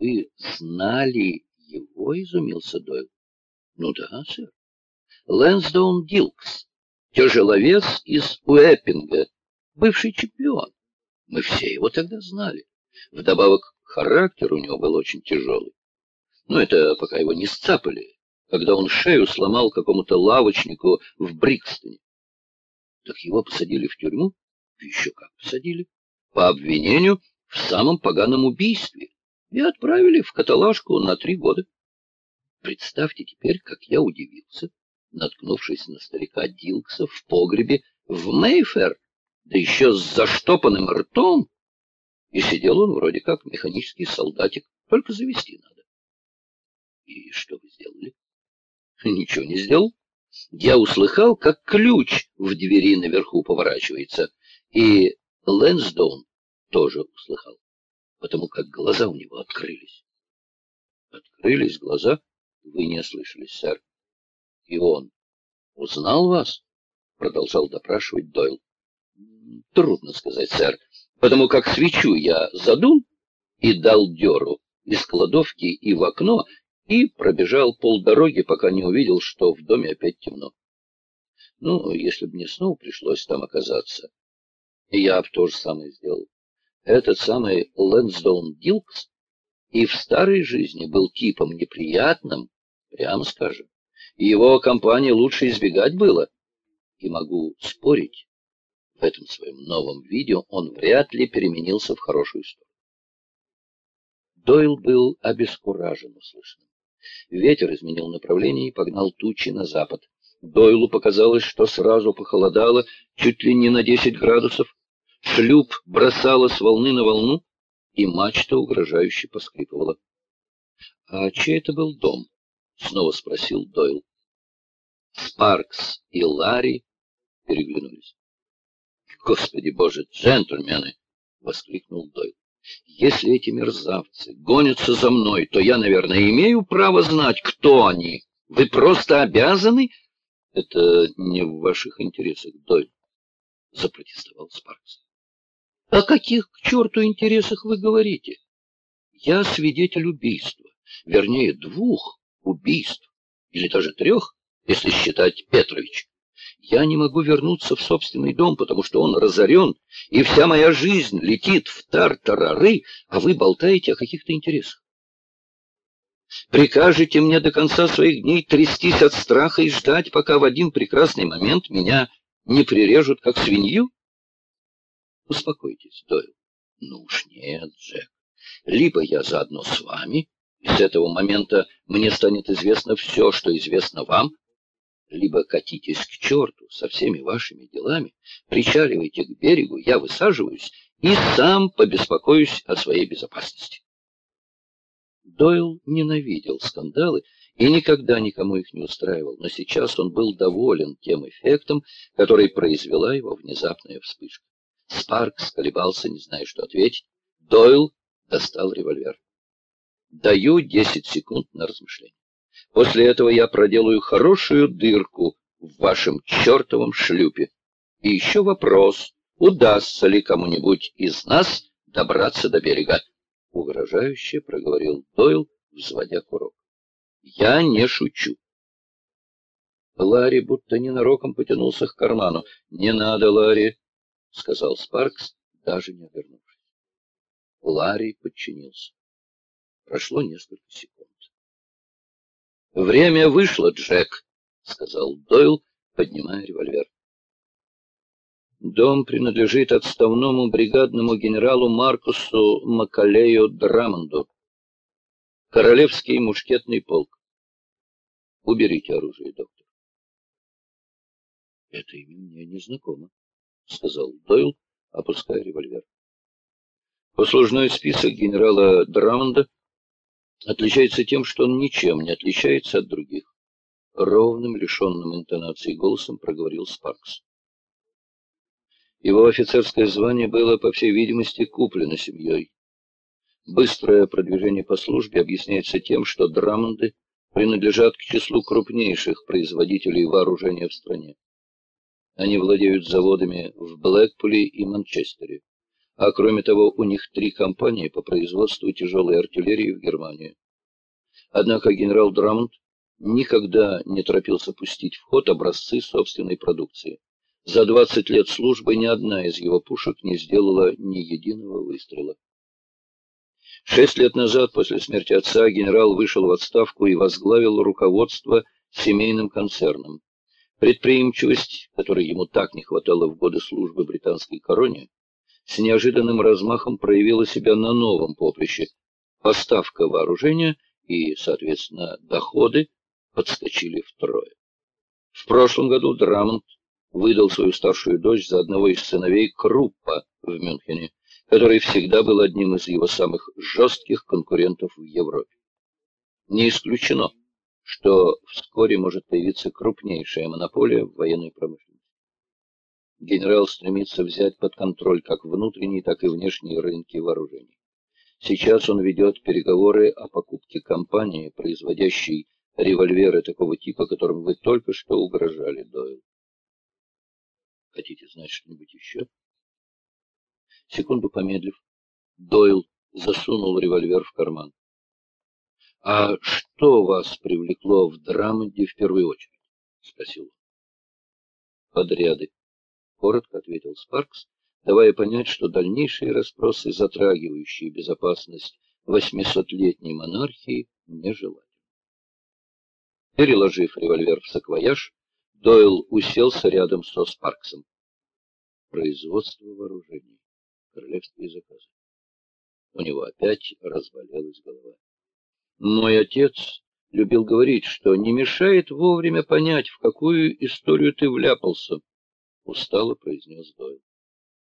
Вы знали его, изумился Дойл. Ну да, сэр. Лэнсдоун Дилкс, тяжеловес из Уэппинга, бывший чемпион. Мы все его тогда знали. Вдобавок, характер у него был очень тяжелый. Но это пока его не сцапали, когда он шею сломал какому-то лавочнику в Брикстоне. Так его посадили в тюрьму? Еще как посадили. По обвинению в самом поганом убийстве. И отправили в каталажку на три года. Представьте теперь, как я удивился, наткнувшись на старика Дилкса в погребе в Мейфер, да еще с заштопанным ртом. И сидел он вроде как механический солдатик, только завести надо. И что вы сделали? Ничего не сделал. Я услыхал, как ключ в двери наверху поворачивается, и Лэнсдоун тоже услыхал, потому как глаза у него открылись. Открылись глаза? Вы не ослышались, сэр. И он узнал вас? Продолжал допрашивать Дойл. Трудно сказать, сэр, потому как свечу я задул и дал дёру из кладовки и в окно, и пробежал полдороги, пока не увидел, что в доме опять темно. Ну, если бы мне снова пришлось там оказаться, я бы то же самое сделал. Этот самый Лэнсдоун Дилкс и в старой жизни был типом неприятным, прямо скажем. Его компании лучше избегать было. И могу спорить, в этом своем новом видео он вряд ли переменился в хорошую сторону. Дойл был обескуражен услышанным. Ветер изменил направление и погнал тучи на запад. Дойлу показалось, что сразу похолодало чуть ли не на десять градусов. Шлюп бросала с волны на волну, и мачта угрожающе поскрипывала. — А чей это был дом? — снова спросил Дойл. Спаркс и Ларри переглянулись. — Господи боже, джентльмены! — воскликнул Дойл. Если эти мерзавцы гонятся за мной, то я, наверное, имею право знать, кто они. Вы просто обязаны... Это не в ваших интересах, Дойль, — запротестовал Спаркс. О каких к черту интересах вы говорите? Я свидетель убийства, вернее, двух убийств, или даже трех, если считать Петрович. Я не могу вернуться в собственный дом, потому что он разорен, и вся моя жизнь летит в тартарары, а вы болтаете о каких-то интересах. Прикажете мне до конца своих дней трястись от страха и ждать, пока в один прекрасный момент меня не прирежут, как свинью? Успокойтесь, Дойл. Ну уж нет, Джек. Либо я заодно с вами, и с этого момента мне станет известно все, что известно вам, либо катитесь к черту со всеми вашими делами, причаливайте к берегу, я высаживаюсь и сам побеспокоюсь о своей безопасности. Дойл ненавидел скандалы и никогда никому их не устраивал, но сейчас он был доволен тем эффектом, который произвела его внезапная вспышка. Спаркс колебался, не зная, что ответить. Дойл достал револьвер. «Даю десять секунд на размышление». После этого я проделаю хорошую дырку в вашем чертовом шлюпе. И еще вопрос, удастся ли кому-нибудь из нас добраться до берега? Угрожающе проговорил Дойл, взводя курок. Я не шучу. Ларри будто ненароком потянулся к карману. «Не надо, Ларри», — сказал Спаркс, даже не обернувшись. Ларри подчинился. Прошло несколько секунд. «Время вышло, Джек», — сказал Дойл, поднимая револьвер. Дом принадлежит отставному бригадному генералу Маркусу Макалею Драмонду. Королевский мушкетный полк. Уберите оружие, доктор. Это имя мне не знакомо, сказал Дойл, опуская револьвер. Послужной список генерала Драмонда отличается тем, что он ничем не отличается от других. Ровным, лишенным интонации голосом проговорил Спаркс. Его офицерское звание было, по всей видимости, куплено семьей. Быстрое продвижение по службе объясняется тем, что Драмонды принадлежат к числу крупнейших производителей вооружения в стране. Они владеют заводами в Блэкпуле и Манчестере, А кроме того, у них три компании по производству тяжелой артиллерии в Германии. Однако генерал Драмонт никогда не торопился пустить в ход образцы собственной продукции. За 20 лет службы ни одна из его пушек не сделала ни единого выстрела. Шесть лет назад, после смерти отца, генерал вышел в отставку и возглавил руководство семейным концерном. Предприимчивость, которой ему так не хватало в годы службы британской короне, с неожиданным размахом проявила себя на новом поприще. Поставка вооружения и, соответственно, доходы подскочили втрое. В прошлом году Драмонт выдал свою старшую дочь за одного из сыновей Круппа в Мюнхене, который всегда был одним из его самых жестких конкурентов в Европе. Не исключено, что вскоре может появиться крупнейшая монополия в военной промышленности генерал стремится взять под контроль как внутренние, так и внешние рынки вооружений. Сейчас он ведет переговоры о покупке компании, производящей револьверы такого типа, которым вы только что угрожали, Дойл. Хотите знать что-нибудь еще? Секунду помедлив, Дойл засунул револьвер в карман. — А что вас привлекло в Драмонде в первую очередь? — спросил он. — Подряды коротко ответил Спаркс, давая понять, что дальнейшие расспросы, затрагивающие безопасность восьмисотлетней монархии, нежелательны. Переложив револьвер в саквояж, Дойл уселся рядом со Спарксом. Производство вооружений. Королевские заказы. У него опять разболелась голова. Мой отец любил говорить, что не мешает вовремя понять, в какую историю ты вляпался, устало произнес Дойл.